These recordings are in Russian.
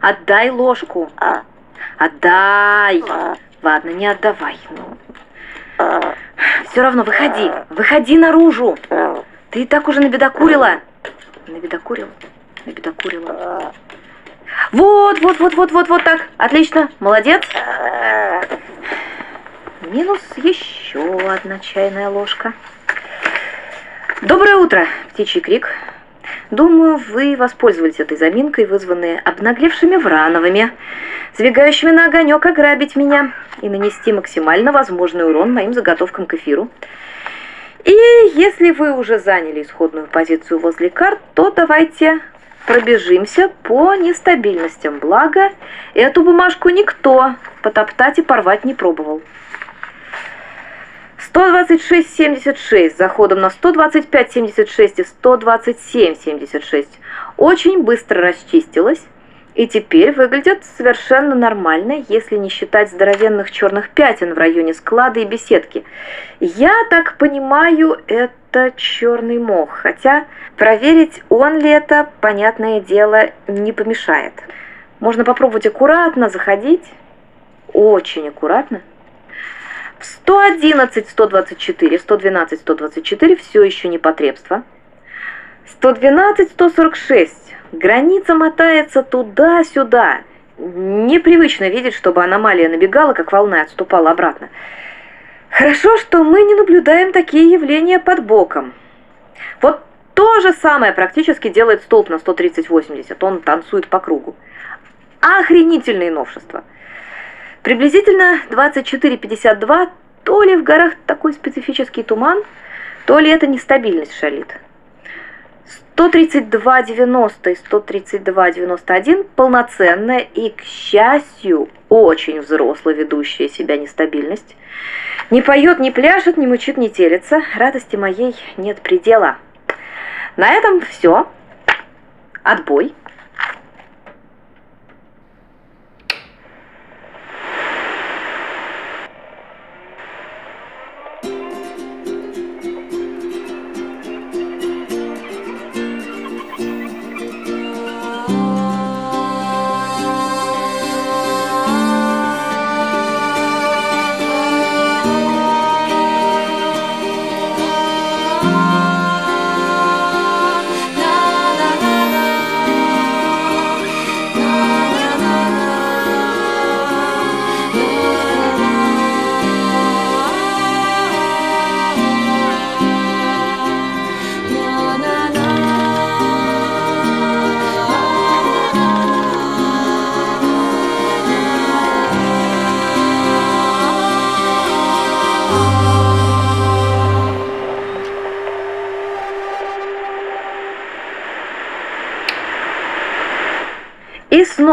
Отдай ложку. Отдай. Ладно, не отдавай. Ну. Все равно выходи. Выходи наружу. Ты и так уже набедокурила. Набедокурила? Набедокурила. Вот, вот, вот, вот, вот, вот так. Отлично. Молодец. Минус еще одна чайная ложка. Доброе утро, птичий крик. Думаю, вы воспользовались этой заминкой, вызванной обнаглевшими Врановыми, сбегающими на огонек ограбить меня и нанести максимально возможный урон моим заготовкам к эфиру. И если вы уже заняли исходную позицию возле карт, то давайте пробежимся по нестабильностям. Благо, эту бумажку никто потоптать и порвать не пробовал. 126,76 заходом на 125,76 и 127,76 очень быстро расчистилась и теперь выглядят совершенно нормально, если не считать здоровенных черных пятен в районе склада и беседки. Я так понимаю, это черный мох, хотя проверить, он ли это, понятное дело, не помешает. Можно попробовать аккуратно заходить, очень аккуратно. В 111, 124, 112, 124 все еще непотребство. 112, 146. Граница мотается туда-сюда. Непривычно видеть, чтобы аномалия набегала, как волна, отступала обратно. Хорошо, что мы не наблюдаем такие явления под боком. Вот то же самое практически делает столб на 130-80. Он танцует по кругу. Охренительные новшества. Приблизительно 24.52 то ли в горах такой специфический туман, то ли это нестабильность шалит. 132.90 и 132.91 полноценная и, к счастью, очень взрослая ведущая себя нестабильность. Не поет, не пляшет, не мучит, не телится. Радости моей нет предела. На этом все. Отбой.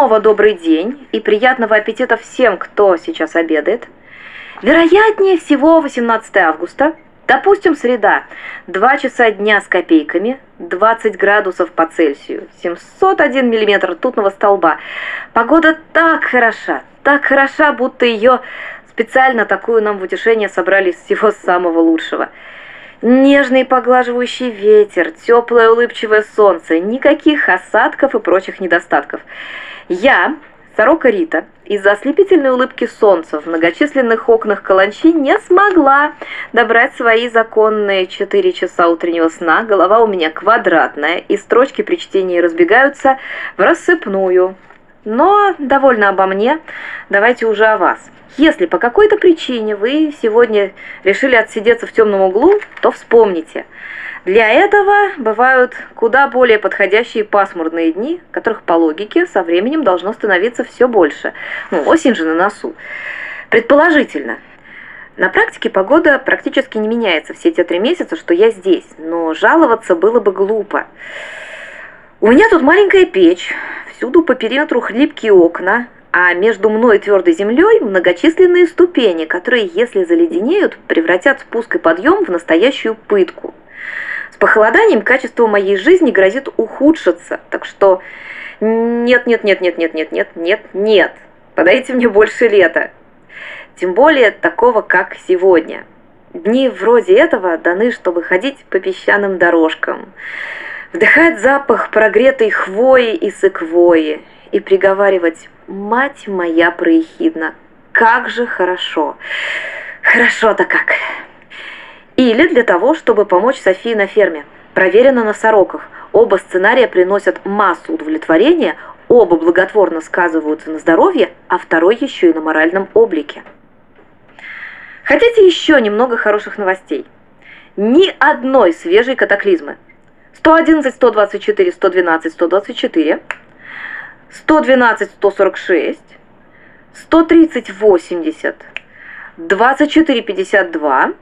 Снова добрый день и приятного аппетита всем, кто сейчас обедает. Вероятнее всего 18 августа, допустим, среда, 2 часа дня с копейками, 20 градусов по Цельсию, 701 миллиметр ртутного столба. Погода так хороша, так хороша, будто ее специально такую нам в утешение собрали из всего самого лучшего – Нежный поглаживающий ветер, теплое улыбчивое солнце, никаких осадков и прочих недостатков. Я, сорока Рита, из-за ослепительной улыбки солнца в многочисленных окнах каланчи не смогла добрать свои законные четыре часа утреннего сна. Голова у меня квадратная, и строчки при чтении разбегаются в рассыпную. Но довольно обо мне, давайте уже о вас. Если по какой-то причине вы сегодня решили отсидеться в темном углу, то вспомните. Для этого бывают куда более подходящие пасмурные дни, которых по логике со временем должно становиться все больше. Ну, осень же на носу. Предположительно. На практике погода практически не меняется все те три месяца, что я здесь, но жаловаться было бы глупо. У меня тут маленькая печь, всюду по периметру хлипкие окна, а между мной и твердой землей многочисленные ступени, которые, если заледенеют, превратят спуск и подъем в настоящую пытку. С похолоданием качество моей жизни грозит ухудшиться, так что нет, нет, нет, нет, нет, нет, нет, нет, нет, подайте мне больше лета. Тем более такого, как сегодня. Дни вроде этого даны, чтобы ходить по песчаным дорожкам, вдыхать запах прогретой хвои и сыквои, и приговаривать «Мать моя проехидна, как же хорошо! Хорошо-то как!» Или для того, чтобы помочь Софии на ферме. Проверено на сороках. Оба сценария приносят массу удовлетворения, оба благотворно сказываются на здоровье, а второй еще и на моральном облике. Хотите еще немного хороших новостей? Ни одной свежей катаклизмы. 111, 124, 112, 124, 112, 146, 130, 80, 24, 52,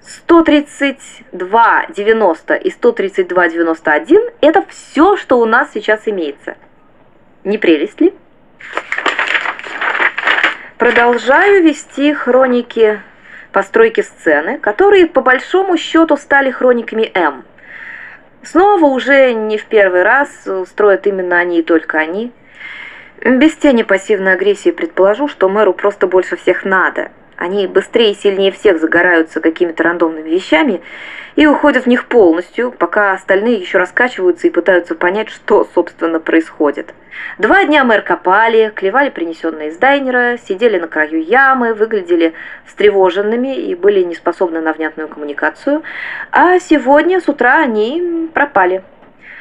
132, 90 и 132, 91 – это все, что у нас сейчас имеется. Не прелесть ли? Продолжаю вести хроники постройки сцены, которые по большому счету стали хрониками М. Снова уже не в первый раз строят именно они и только они. Без тени пассивной агрессии предположу, что мэру просто больше всех надо – они быстрее и сильнее всех загораются какими-то рандомными вещами и уходят в них полностью, пока остальные еще раскачиваются и пытаются понять, что, собственно, происходит. Два дня мэр копали, клевали принесенные из дайнера, сидели на краю ямы, выглядели встревоженными и были не способны на внятную коммуникацию, а сегодня с утра они пропали.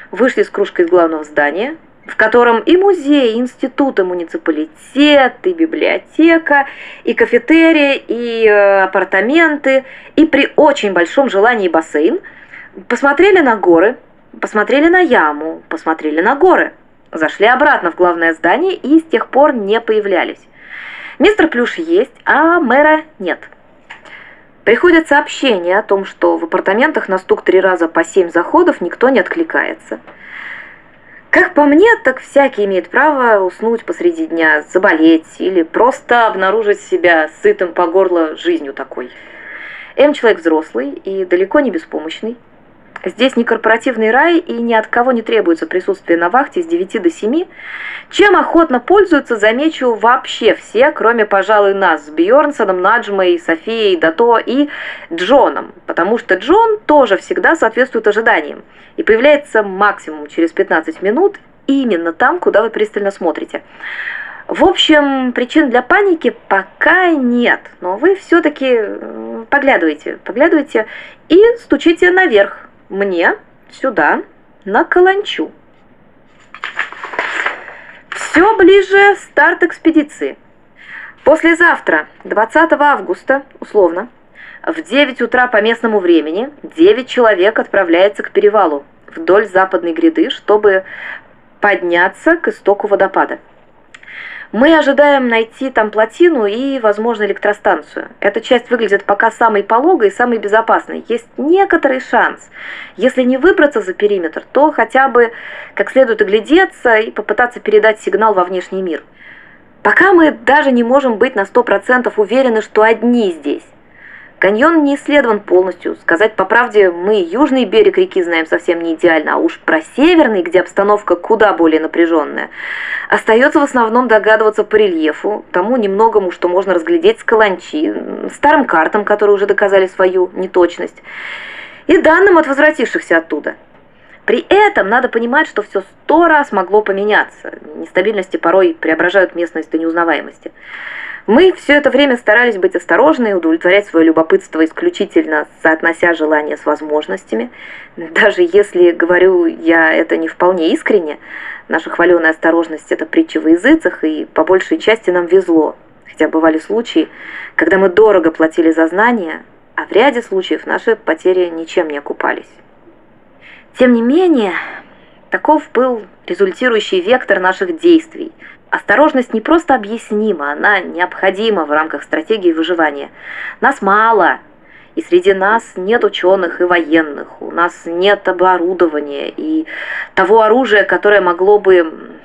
Вышли с кружкой из главного здания, в котором и музей, и институт, и муниципалитет, и библиотека, и кафетерия, и э, апартаменты, и при очень большом желании бассейн, посмотрели на горы, посмотрели на яму, посмотрели на горы, зашли обратно в главное здание и с тех пор не появлялись. Мистер Плюш есть, а мэра нет. Приходят сообщения о том, что в апартаментах на стук три раза по семь заходов никто не откликается – как по мне, так всякий имеет право уснуть посреди дня, заболеть или просто обнаружить себя сытым по горло жизнью такой. М человек взрослый и далеко не беспомощный. Здесь не корпоративный рай и ни от кого не требуется присутствие на вахте с 9 до 7, чем охотно пользуются, замечу, вообще все, кроме, пожалуй, нас с Бьорнсоном, Наджмой, Софией, Дато и Джоном, потому что Джон тоже всегда соответствует ожиданиям. И появляется максимум через 15 минут именно там, куда вы пристально смотрите. В общем, причин для паники пока нет, но вы все-таки поглядывайте, поглядывайте и стучите наверх, мне сюда, на каланчу. Все ближе старт экспедиции. Послезавтра, 20 августа, условно, в 9 утра по местному времени 9 человек отправляется к перевалу вдоль западной гряды, чтобы подняться к истоку водопада. Мы ожидаем найти там плотину и, возможно, электростанцию. Эта часть выглядит пока самой пологой и самой безопасной. Есть некоторый шанс. Если не выбраться за периметр, то хотя бы как следует оглядеться и попытаться передать сигнал во внешний мир. Пока мы даже не можем быть на 100% уверены, что одни здесь. Каньон не исследован полностью. Сказать по правде, мы южный берег реки знаем совсем не идеально, а уж про северный, где обстановка куда более напряженная. Остается в основном догадываться по рельефу, тому немногому, что можно разглядеть с каланчи, старым картам, которые уже доказали свою неточность, и данным от возвратившихся оттуда. При этом надо понимать, что все сто раз могло поменяться. Нестабильности порой преображают местность до неузнаваемости. Мы все это время старались быть осторожны и удовлетворять свое любопытство исключительно соотнося желания с возможностями. Даже если говорю я это не вполне искренне, наша хваленая осторожность – это притча во языцах, и по большей части нам везло. Хотя бывали случаи, когда мы дорого платили за знания, а в ряде случаев наши потери ничем не окупались. Тем не менее, таков был результирующий вектор наших действий – Осторожность не просто объяснима, она необходима в рамках стратегии выживания. Нас мало, и среди нас нет ученых и военных, у нас нет оборудования и того оружия, которое могло бы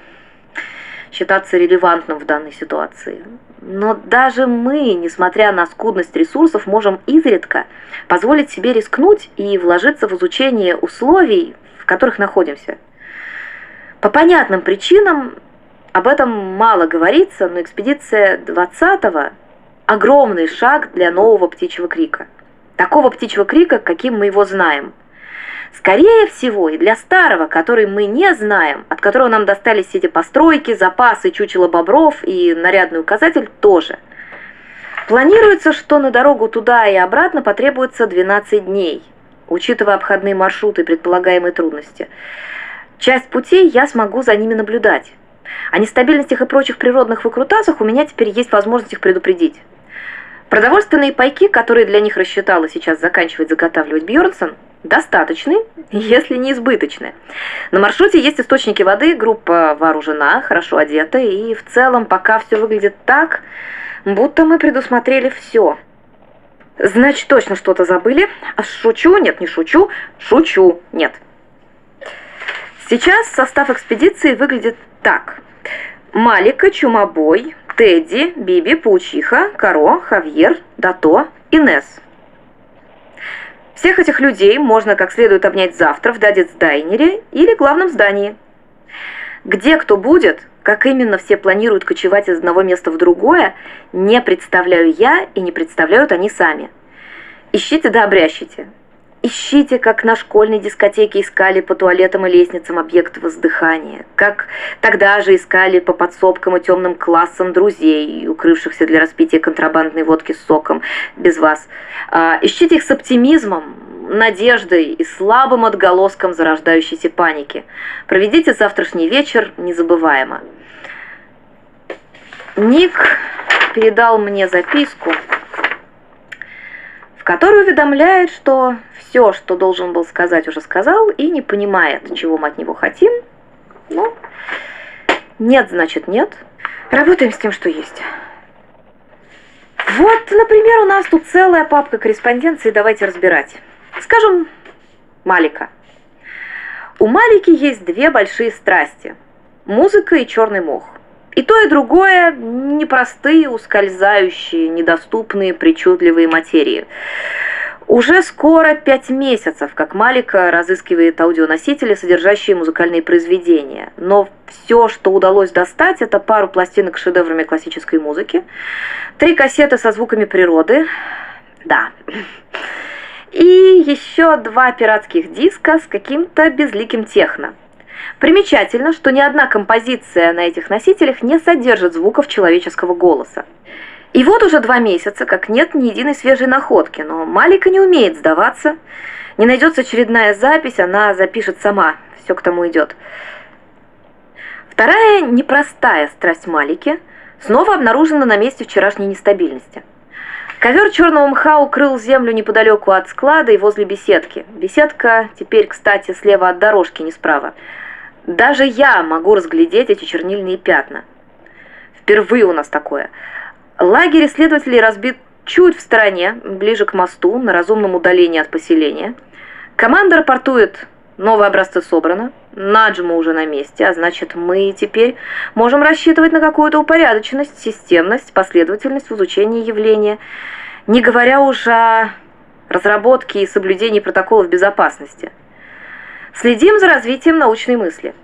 считаться релевантным в данной ситуации. Но даже мы, несмотря на скудность ресурсов, можем изредка позволить себе рискнуть и вложиться в изучение условий, в которых находимся. По понятным причинам об этом мало говорится, но экспедиция 20-го – огромный шаг для нового птичьего крика. Такого птичьего крика, каким мы его знаем. Скорее всего, и для старого, который мы не знаем, от которого нам достались эти постройки, запасы, чучело бобров и нарядный указатель тоже. Планируется, что на дорогу туда и обратно потребуется 12 дней, учитывая обходные маршруты и предполагаемые трудности. Часть путей я смогу за ними наблюдать. О нестабильностях и прочих природных выкрутасах у меня теперь есть возможность их предупредить. Продовольственные пайки, которые для них рассчитала сейчас заканчивать заготавливать Бьернсон, достаточны, если не избыточны. На маршруте есть источники воды, группа вооружена, хорошо одета, и в целом пока все выглядит так, будто мы предусмотрели все. Значит, точно что-то забыли. Шучу? Нет, не шучу. Шучу? Нет. Сейчас состав экспедиции выглядит так. Малика, Чумобой, Тедди, Биби, Паучиха, Каро, Хавьер, Дато, Инес. Всех этих людей можно как следует обнять завтра в Дайнере или главном здании. Где кто будет, как именно все планируют кочевать из одного места в другое, не представляю я и не представляют они сами. Ищите да обрящите. Ищите, как на школьной дискотеке искали по туалетам и лестницам объект воздыхания, как тогда же искали по подсобкам и темным классам друзей, укрывшихся для распития контрабандной водки с соком, без вас. А, ищите их с оптимизмом, надеждой и слабым отголоском зарождающейся паники. Проведите завтрашний вечер незабываемо. Ник передал мне записку, который уведомляет, что все, что должен был сказать, уже сказал, и не понимает, чего мы от него хотим. Ну, нет, значит нет. Работаем с тем, что есть. Вот, например, у нас тут целая папка корреспонденции, давайте разбирать. Скажем, Малика. У Малики есть две большие страсти – музыка и черный мох. И то, и другое – непростые, ускользающие, недоступные, причудливые материи. Уже скоро пять месяцев, как Малика разыскивает аудионосители, содержащие музыкальные произведения. Но все, что удалось достать, это пару пластинок с шедеврами классической музыки, три кассеты со звуками природы, да, и еще два пиратских диска с каким-то безликим техно. Примечательно, что ни одна композиция на этих носителях не содержит звуков человеческого голоса. И вот уже два месяца, как нет ни единой свежей находки, но Малика не умеет сдаваться. Не найдется очередная запись, она запишет сама. Все к тому идет. Вторая непростая страсть Малики снова обнаружена на месте вчерашней нестабильности. Ковер черного мха укрыл землю неподалеку от склада и возле беседки. Беседка теперь, кстати, слева от дорожки, не справа. Даже я могу разглядеть эти чернильные пятна. Впервые у нас такое. Лагерь исследователей разбит чуть в стороне, ближе к мосту, на разумном удалении от поселения. Команда рапортует, новые образцы собраны, Наджма уже на месте, а значит мы теперь можем рассчитывать на какую-то упорядоченность, системность, последовательность в изучении явления, не говоря уже о разработке и соблюдении протоколов безопасности. Следим за развитием научной мысли.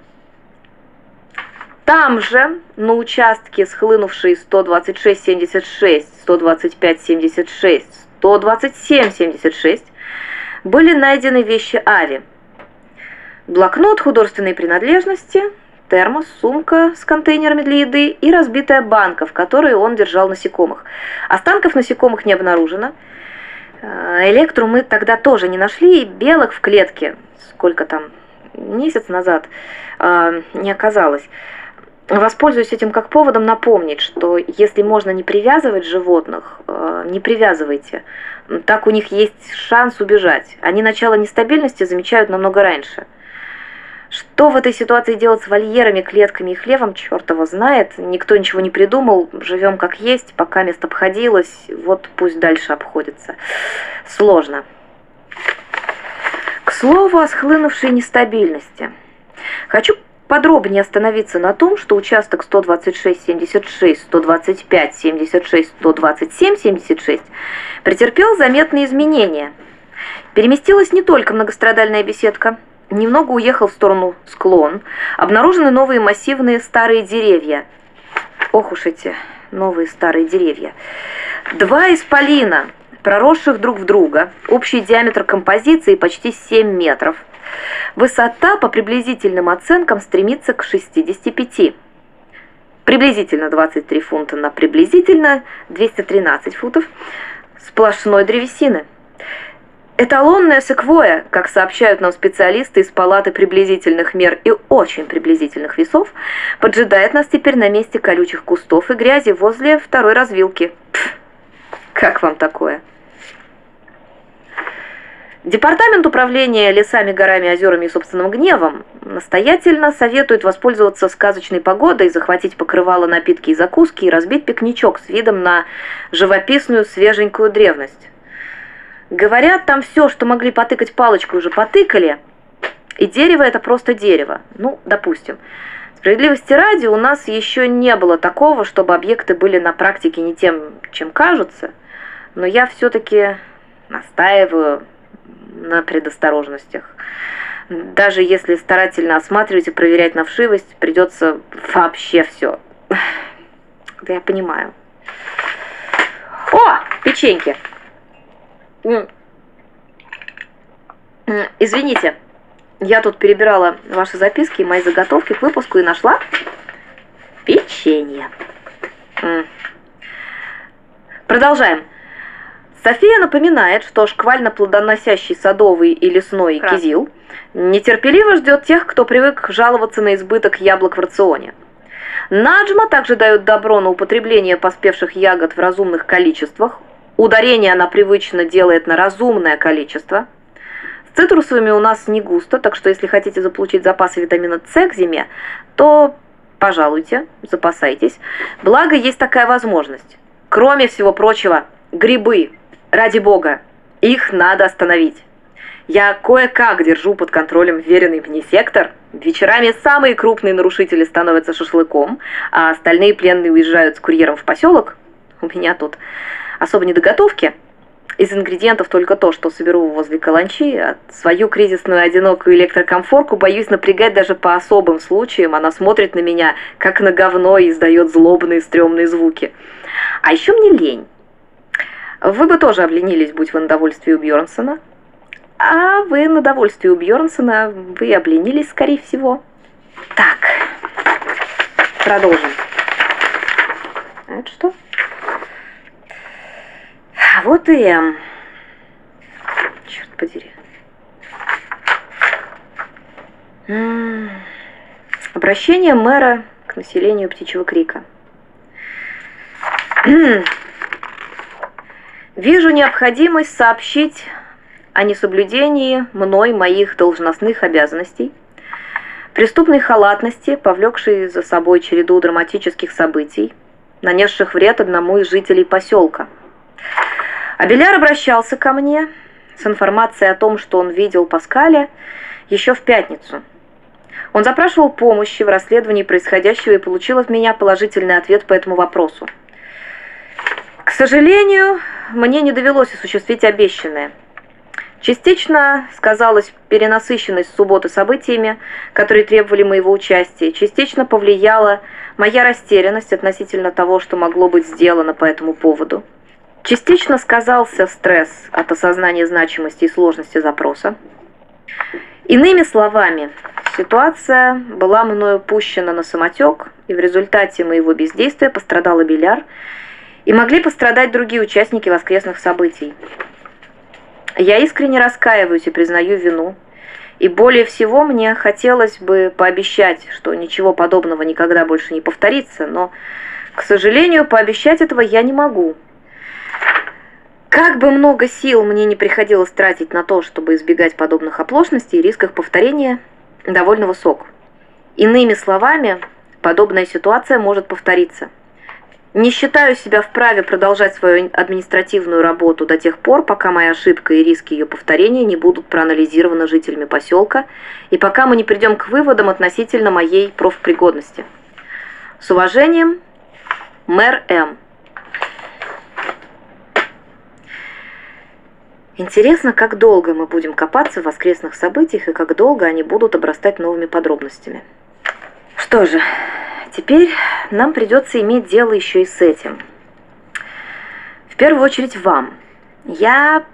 Там же, на участке, схлынувшей 126-76, 125-76, 127-76, были найдены вещи Ави. Блокнот художественной принадлежности, термос, сумка с контейнерами для еды и разбитая банка, в которой он держал насекомых. Останков насекомых не обнаружено. Э, электру мы тогда тоже не нашли, и белок в клетке сколько там, месяц назад, э, не оказалось. Воспользуюсь этим как поводом напомнить, что если можно не привязывать животных, э, не привязывайте. Так у них есть шанс убежать. Они начало нестабильности замечают намного раньше. Что в этой ситуации делать с вольерами, клетками и хлевом, черт его знает. Никто ничего не придумал. Живем как есть, пока место обходилось. Вот пусть дальше обходится. Сложно. К слову о схлынувшей нестабильности. Хочу подробнее остановиться на том, что участок 126-76, 125-76, 127-76 претерпел заметные изменения. Переместилась не только многострадальная беседка, немного уехал в сторону склон, обнаружены новые массивные старые деревья. Ох уж эти новые старые деревья. Два исполина – проросших друг в друга, общий диаметр композиции почти 7 метров. Высота по приблизительным оценкам стремится к 65. Приблизительно 23 фунта на приблизительно 213 футов сплошной древесины. Эталонная секвоя, как сообщают нам специалисты из палаты приблизительных мер и очень приблизительных весов, поджидает нас теперь на месте колючих кустов и грязи возле второй развилки. Пф, как вам такое? Департамент управления лесами, горами, озерами и собственным гневом настоятельно советует воспользоваться сказочной погодой, захватить покрывало напитки и закуски и разбить пикничок с видом на живописную свеженькую древность. Говорят, там все, что могли потыкать палочкой, уже потыкали. И дерево это просто дерево. Ну, допустим. Справедливости ради, у нас еще не было такого, чтобы объекты были на практике не тем, чем кажутся. Но я все-таки настаиваю на предосторожностях. Даже если старательно осматривать и проверять на вшивость, придется вообще все. Да я понимаю. О, печеньки! Извините, я тут перебирала ваши записки, мои заготовки к выпуску и нашла печенье. Продолжаем. София напоминает, что шквально-плодоносящий садовый и лесной Красный. кизил нетерпеливо ждет тех, кто привык жаловаться на избыток яблок в рационе. Наджма также дает добро на употребление поспевших ягод в разумных количествах, Ударение она привычно делает на разумное количество. С цитрусовыми у нас не густо, так что если хотите заполучить запасы витамина С к зиме, то, пожалуйте, запасайтесь. Благо, есть такая возможность. Кроме всего прочего, грибы, ради бога, их надо остановить. Я кое-как держу под контролем веренный мне сектор. Вечерами самые крупные нарушители становятся шашлыком, а остальные пленные уезжают с курьером в поселок. У меня тут особо не до готовки. Из ингредиентов только то, что соберу возле каланчи, а свою кризисную одинокую электрокомфорку боюсь напрягать даже по особым случаям. Она смотрит на меня, как на говно, и издает злобные стрёмные звуки. А еще мне лень. Вы бы тоже обленились, будь вы на довольстве у Бьернсона. А вы на довольстве у Бьернсона, вы обленились, скорее всего. Так, продолжим. А это что? А вот и М. Черт подери. Обращение мэра к населению Птичьего Крика. Вижу необходимость сообщить о несоблюдении мной моих должностных обязанностей, преступной халатности, повлекшей за собой череду драматических событий, нанесших вред одному из жителей поселка – Абеляр обращался ко мне с информацией о том, что он видел Паскаля еще в пятницу. Он запрашивал помощи в расследовании происходящего и получил от меня положительный ответ по этому вопросу. К сожалению, мне не довелось осуществить обещанное. Частично сказалась перенасыщенность субботы событиями, которые требовали моего участия, частично повлияла моя растерянность относительно того, что могло быть сделано по этому поводу. Частично сказался стресс от осознания значимости и сложности запроса. Иными словами, ситуация была мною пущена на самотек, и в результате моего бездействия пострадал и Беляр, и могли пострадать другие участники воскресных событий. Я искренне раскаиваюсь и признаю вину, и более всего мне хотелось бы пообещать, что ничего подобного никогда больше не повторится, но, к сожалению, пообещать этого я не могу – как бы много сил мне не приходилось тратить на то, чтобы избегать подобных оплошностей, риск их повторения довольно высок. Иными словами, подобная ситуация может повториться. Не считаю себя вправе продолжать свою административную работу до тех пор, пока моя ошибка и риски ее повторения не будут проанализированы жителями поселка и пока мы не придем к выводам относительно моей профпригодности. С уважением, мэр М. Интересно, как долго мы будем копаться в воскресных событиях и как долго они будут обрастать новыми подробностями. Что же, теперь нам придется иметь дело еще и с этим. В первую очередь вам. Я...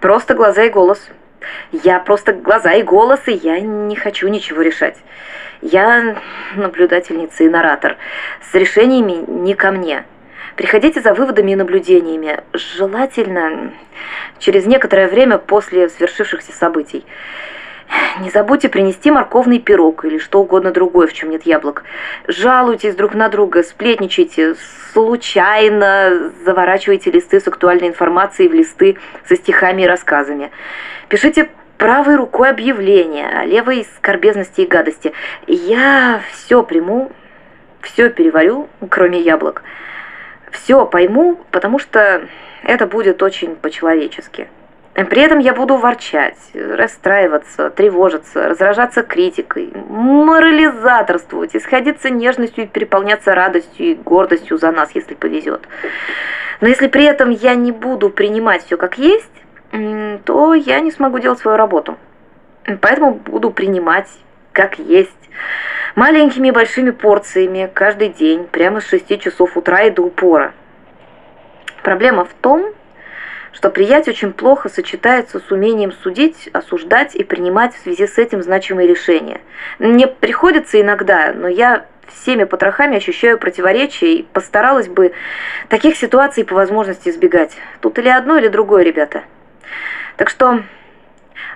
просто глаза и голос. Я просто глаза и голос, и я не хочу ничего решать. Я наблюдательница и наратор. С решениями не ко мне. Приходите за выводами и наблюдениями. Желательно через некоторое время после свершившихся событий. Не забудьте принести морковный пирог или что угодно другое, в чем нет яблок. Жалуйтесь друг на друга, сплетничайте, случайно заворачивайте листы с актуальной информацией в листы со стихами и рассказами. Пишите правой рукой объявления, а левой скорбезности и гадости. Я все приму, все переварю, кроме яблок. Все пойму, потому что это будет очень по-человечески. При этом я буду ворчать, расстраиваться, тревожиться, разражаться критикой, морализаторствовать, исходиться нежностью и переполняться радостью и гордостью за нас, если повезет. Но если при этом я не буду принимать все как есть, то я не смогу делать свою работу. Поэтому буду принимать как есть. Маленькими и большими порциями каждый день, прямо с 6 часов утра и до упора. Проблема в том, что приять очень плохо сочетается с умением судить, осуждать и принимать в связи с этим значимые решения. Мне приходится иногда, но я всеми потрохами ощущаю противоречия и постаралась бы таких ситуаций по возможности избегать. Тут или одно, или другое, ребята. Так что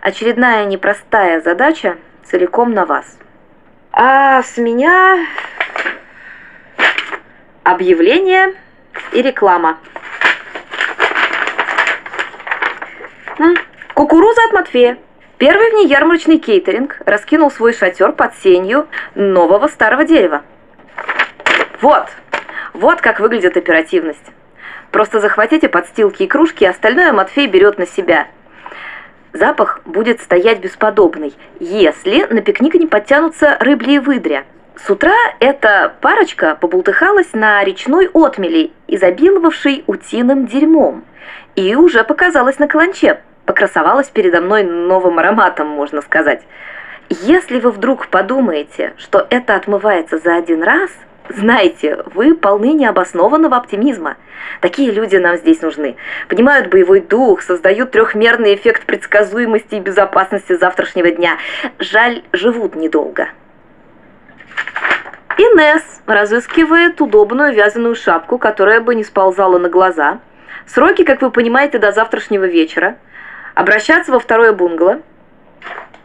очередная непростая задача целиком на вас. А с меня объявление и реклама. Кукуруза от Матфея. Первый внеярмарочный кейтеринг раскинул свой шатер под сенью нового старого дерева. Вот, вот как выглядит оперативность. Просто захватите подстилки и кружки, и остальное Матфей берет на себя. Запах будет стоять бесподобный, если на пикник не подтянутся рыбли и выдря. С утра эта парочка побултыхалась на речной отмели, изобиловавшей утиным дерьмом, и уже показалась на каланче, покрасовалась передо мной новым ароматом, можно сказать. Если вы вдруг подумаете, что это отмывается за один раз, знайте, вы полны необоснованного оптимизма. Такие люди нам здесь нужны. Понимают боевой дух, создают трехмерный эффект предсказуемости и безопасности завтрашнего дня. Жаль, живут недолго. Инес разыскивает удобную вязаную шапку, которая бы не сползала на глаза. Сроки, как вы понимаете, до завтрашнего вечера обращаться во второе бунгало.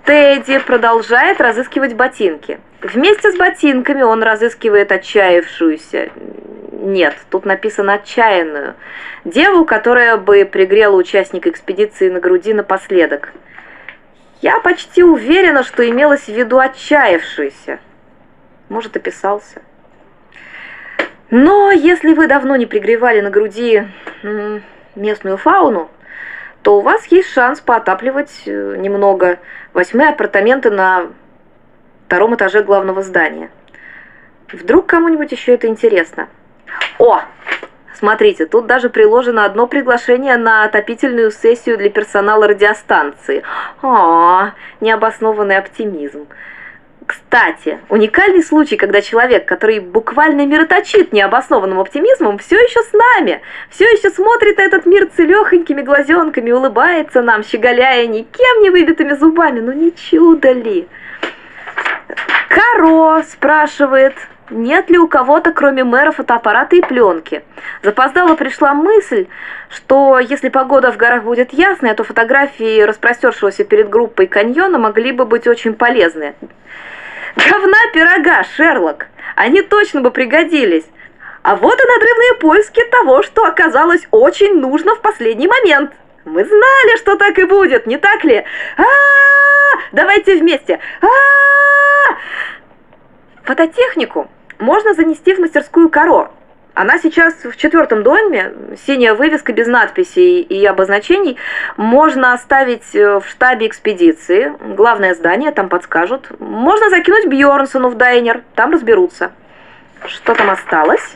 Тедди продолжает разыскивать ботинки. Вместе с ботинками он разыскивает отчаявшуюся, нет, тут написано отчаянную, деву, которая бы пригрела участника экспедиции на груди напоследок. Я почти уверена, что имелось в виду отчаявшуюся. Может, описался. Но если вы давно не пригревали на груди местную фауну, то у вас есть шанс поотапливать э, немного восьмые апартаменты на втором этаже главного здания. Вдруг кому-нибудь еще это интересно? О, смотрите, тут даже приложено одно приглашение на отопительную сессию для персонала радиостанции. А, необоснованный оптимизм. Кстати, уникальный случай, когда человек, который буквально мироточит необоснованным оптимизмом, все еще с нами, все еще смотрит на этот мир целехонькими глазенками, улыбается нам, щеголяя никем не выбитыми зубами. Ну не чудо ли? Каро спрашивает, нет ли у кого-то, кроме мэра, фотоаппарата и пленки. Запоздала пришла мысль, что если погода в горах будет ясная, то фотографии распростершегося перед группой каньона могли бы быть очень полезны. Говна пирога, Шерлок! Они точно бы пригодились. А вот и надрывные поиски того, что оказалось очень нужно в последний момент. Мы знали, что так и будет, не так ли? А, -а, -а! Давайте вместе. А, -а, -а! Фототехнику можно занести в мастерскую Каро. Она сейчас в четвертом доме, синяя вывеска без надписей и обозначений. Можно оставить э, в штабе экспедиции, главное здание, там подскажут. Можно закинуть Бьорнсону в дайнер, там разберутся. Что там осталось?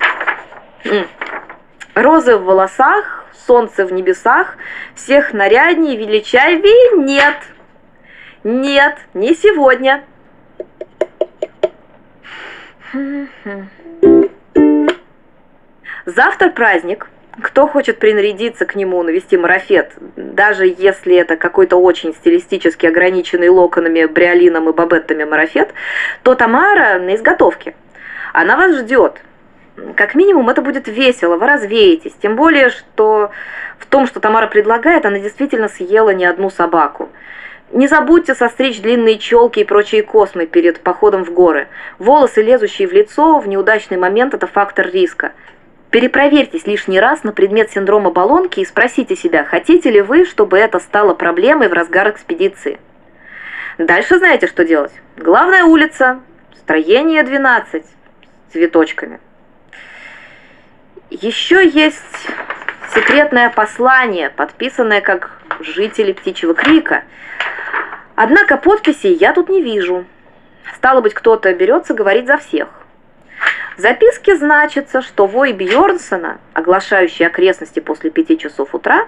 Розы в волосах, солнце в небесах, всех наряднее, величавее нет. Нет, не сегодня. Завтра праздник, Кто хочет принарядиться к нему, навести марафет, даже если это какой-то очень стилистически ограниченный локонами, бриолином и бабеттами марафет, то Тамара на изготовке. Она вас ждет. Как минимум, это будет весело, вы развеетесь. Тем более, что в том, что Тамара предлагает, она действительно съела не одну собаку. Не забудьте состричь длинные челки и прочие космы перед походом в горы. Волосы, лезущие в лицо, в неудачный момент – это фактор риска. Перепроверьтесь лишний раз на предмет синдрома баллонки и спросите себя, хотите ли вы, чтобы это стало проблемой в разгар экспедиции. Дальше знаете, что делать. Главная улица, строение 12 с цветочками. Еще есть секретное послание, подписанное как жители Птичьего Крика. Однако подписи я тут не вижу. Стало быть, кто-то берется говорить за всех. В записке значится, что вой Бьорнсона, оглашающий окрестности после пяти часов утра,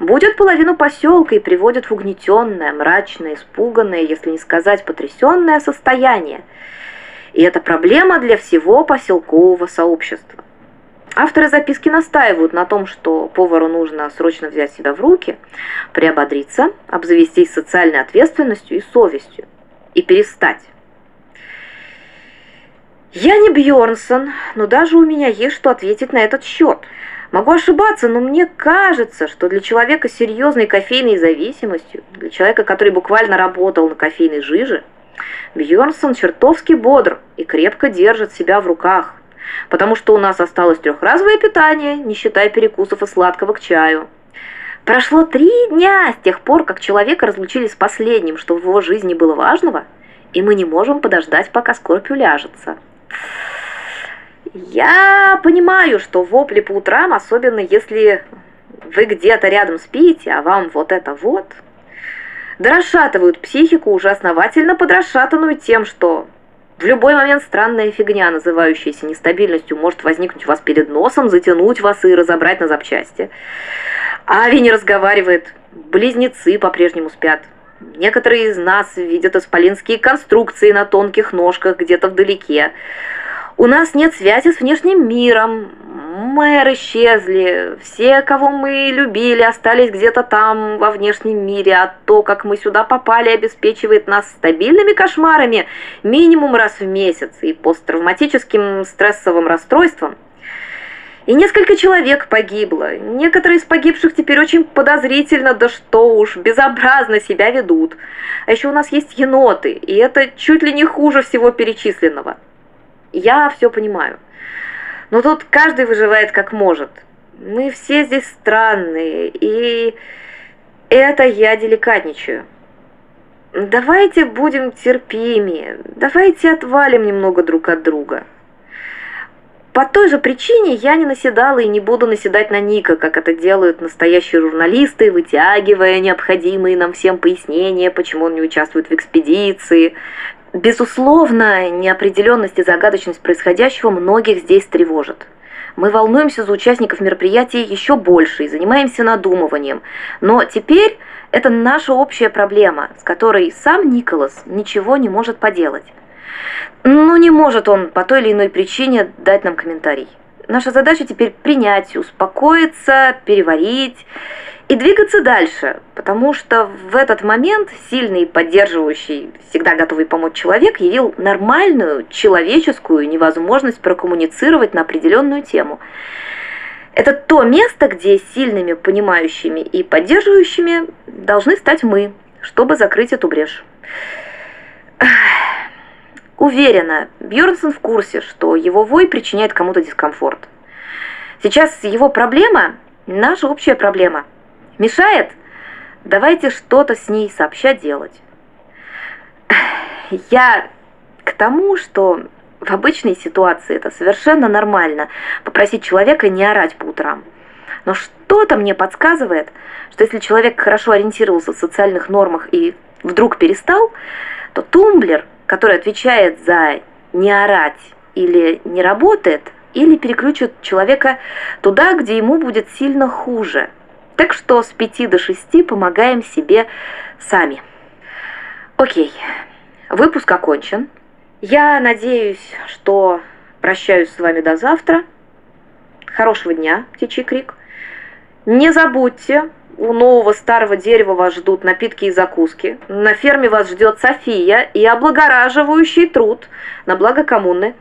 будет половину поселка и приводит в угнетенное, мрачное, испуганное, если не сказать потрясенное состояние. И это проблема для всего поселкового сообщества. Авторы записки настаивают на том, что повару нужно срочно взять себя в руки, приободриться, обзавестись социальной ответственностью и совестью и перестать. Я не Бьорнсон, но даже у меня есть что ответить на этот счет. Могу ошибаться, но мне кажется, что для человека с серьезной кофейной зависимостью, для человека, который буквально работал на кофейной жиже, Бьорнсон чертовски бодр и крепко держит себя в руках потому что у нас осталось трехразовое питание, не считая перекусов и сладкого к чаю. Прошло три дня с тех пор, как человека разлучили с последним, что в его жизни было важного, и мы не можем подождать, пока скорбь уляжется. Я понимаю, что вопли по утрам, особенно если вы где-то рядом спите, а вам вот это вот, дорасшатывают психику, уже основательно подрасшатанную тем, что в любой момент странная фигня, называющаяся нестабильностью, может возникнуть у вас перед носом, затянуть вас и разобрать на запчасти. Ави не разговаривает, близнецы по-прежнему спят. Некоторые из нас видят исполинские конструкции на тонких ножках где-то вдалеке. У нас нет связи с внешним миром. Мэр исчезли. Все, кого мы любили, остались где-то там, во внешнем мире. А то, как мы сюда попали, обеспечивает нас стабильными кошмарами минимум раз в месяц и посттравматическим стрессовым расстройством. И несколько человек погибло. Некоторые из погибших теперь очень подозрительно, да что уж, безобразно себя ведут. А еще у нас есть еноты, и это чуть ли не хуже всего перечисленного. Я все понимаю. Но тут каждый выживает как может. Мы все здесь странные, и это я деликатничаю. Давайте будем терпимее, давайте отвалим немного друг от друга. По той же причине я не наседала и не буду наседать на Ника, как это делают настоящие журналисты, вытягивая необходимые нам всем пояснения, почему он не участвует в экспедиции, Безусловно, неопределенность и загадочность происходящего многих здесь тревожит. Мы волнуемся за участников мероприятия еще больше и занимаемся надумыванием. Но теперь это наша общая проблема, с которой сам Николас ничего не может поделать. Ну, не может он по той или иной причине дать нам комментарий. Наша задача теперь принять, успокоиться, переварить и двигаться дальше, потому что в этот момент сильный, поддерживающий, всегда готовый помочь человек явил нормальную человеческую невозможность прокоммуницировать на определенную тему. Это то место, где сильными, понимающими и поддерживающими должны стать мы, чтобы закрыть эту брешь. Уверена, Бьернсон в курсе, что его вой причиняет кому-то дискомфорт. Сейчас его проблема – наша общая проблема – Мешает? Давайте что-то с ней сообща делать. Я к тому, что в обычной ситуации это совершенно нормально попросить человека не орать по утрам. Но что-то мне подсказывает, что если человек хорошо ориентировался в социальных нормах и вдруг перестал, то тумблер, который отвечает за не орать или не работает, или переключит человека туда, где ему будет сильно хуже – так что с 5 до 6 помогаем себе сами. Окей, выпуск окончен. Я надеюсь, что прощаюсь с вами до завтра. Хорошего дня, Птичий Крик. Не забудьте, у нового старого дерева вас ждут напитки и закуски. На ферме вас ждет София и облагораживающий труд на благо коммуны.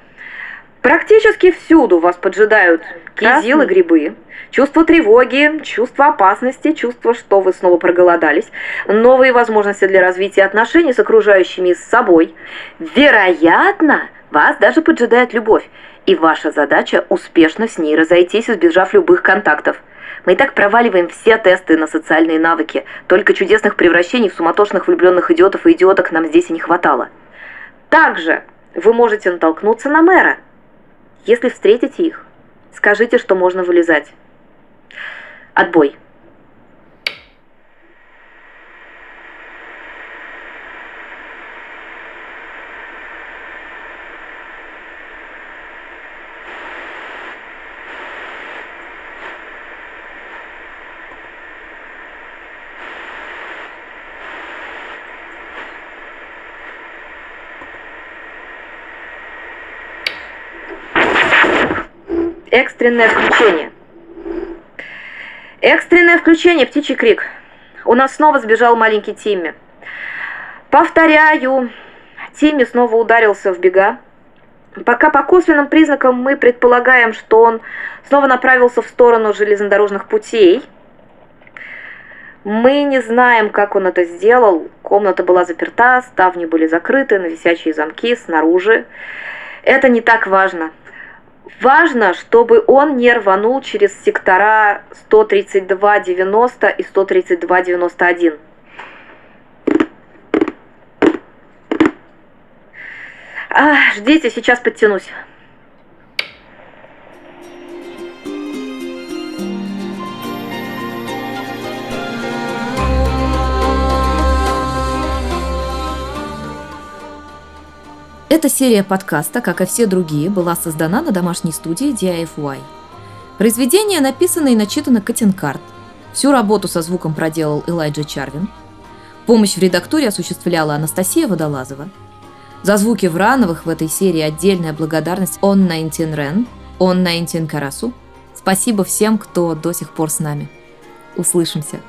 Практически всюду вас поджидают кизил и грибы. Чувство тревоги, чувство опасности, чувство, что вы снова проголодались, новые возможности для развития отношений с окружающими и с собой. Вероятно, вас даже поджидает любовь, и ваша задача успешно с ней разойтись, избежав любых контактов. Мы и так проваливаем все тесты на социальные навыки. Только чудесных превращений в суматошных влюбленных идиотов и идиоток нам здесь и не хватало. Также вы можете натолкнуться на мэра. Если встретите их, скажите, что можно вылезать. Отбой. Экстренное включение. Экстренное включение, птичий крик. У нас снова сбежал маленький Тимми. Повторяю, Тимми снова ударился в бега. Пока по косвенным признакам мы предполагаем, что он снова направился в сторону железнодорожных путей. Мы не знаем, как он это сделал. Комната была заперта, ставни были закрыты на висячие замки снаружи. Это не так важно. Важно, чтобы он не рванул через сектора 132.90 и 132.91. А, ждите, сейчас подтянусь. Эта серия подкаста, как и все другие, была создана на домашней студии DIFY. Произведение написано и начитано Катин Карт. Всю работу со звуком проделал Элайджа Чарвин. Помощь в редактуре осуществляла Анастасия Водолазова. За звуки Врановых в этой серии отдельная благодарность On 19 Ren, On 19 Карасу. Спасибо всем, кто до сих пор с нами. Услышимся!